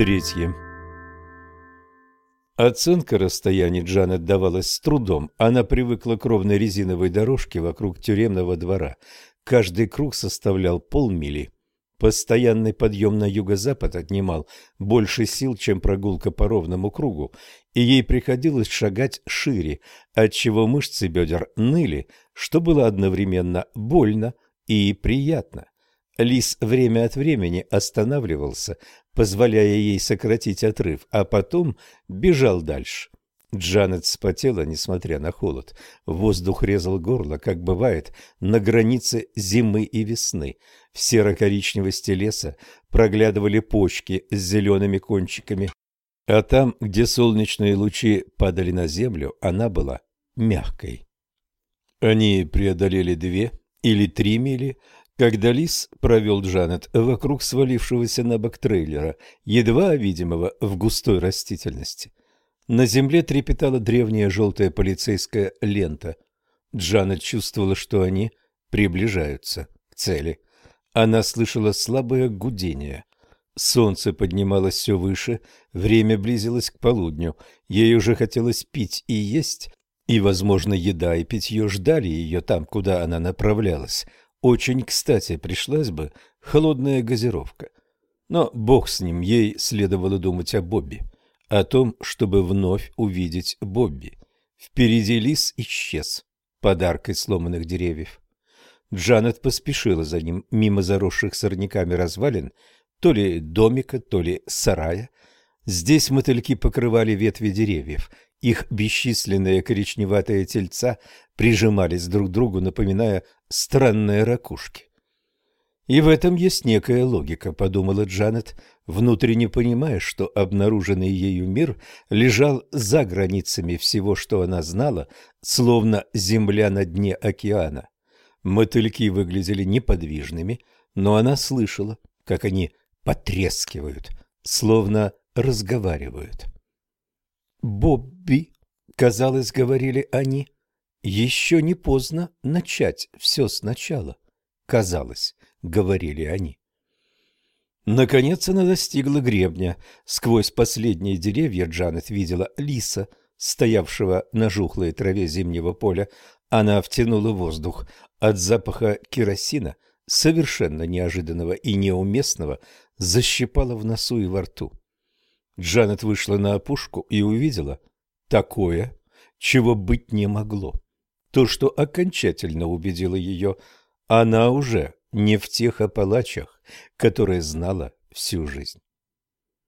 Третье. Оценка расстояний Джанет давалась с трудом. Она привыкла к ровной резиновой дорожке вокруг тюремного двора. Каждый круг составлял полмили. Постоянный подъем на юго-запад отнимал больше сил, чем прогулка по ровному кругу, и ей приходилось шагать шире, отчего мышцы бедер ныли, что было одновременно больно и приятно. Лис время от времени останавливался, позволяя ей сократить отрыв, а потом бежал дальше. Джанет вспотела, несмотря на холод. Воздух резал горло, как бывает на границе зимы и весны. В серо-коричневости леса проглядывали почки с зелеными кончиками, а там, где солнечные лучи падали на землю, она была мягкой. Они преодолели две или три мили, когда Лис провел Джанет вокруг свалившегося на бок трейлера, едва видимого в густой растительности. На земле трепетала древняя желтая полицейская лента. Джанет чувствовала, что они приближаются к цели. Она слышала слабое гудение. Солнце поднималось все выше, время близилось к полудню. Ей уже хотелось пить и есть, и, возможно, еда и питье ждали ее там, куда она направлялась. Очень кстати пришлась бы холодная газировка. Но бог с ним, ей следовало думать о Бобби, о том, чтобы вновь увидеть Бобби. Впереди лис исчез, подаркой сломанных деревьев. Джанет поспешила за ним мимо заросших сорняками развалин, то ли домика, то ли сарая. Здесь мотыльки покрывали ветви деревьев, их бесчисленные коричневатые тельца прижимались друг к другу, напоминая странные ракушки. И в этом есть некая логика, подумала Джанет, внутренне понимая, что обнаруженный ею мир лежал за границами всего, что она знала, словно земля на дне океана. Мотыльки выглядели неподвижными, но она слышала, как они потрескивают, словно разговаривают. «Бобби», — казалось, говорили они, — «еще не поздно начать все сначала», — казалось, говорили они. Наконец она достигла гребня. Сквозь последние деревья Джанет видела лиса, стоявшего на жухлой траве зимнего поля. Она втянула воздух. От запаха керосина, совершенно неожиданного и неуместного, защипала в носу и во рту. Джанет вышла на опушку и увидела такое, чего быть не могло. То, что окончательно убедило ее, она уже не в тех Апалачах, которые знала всю жизнь.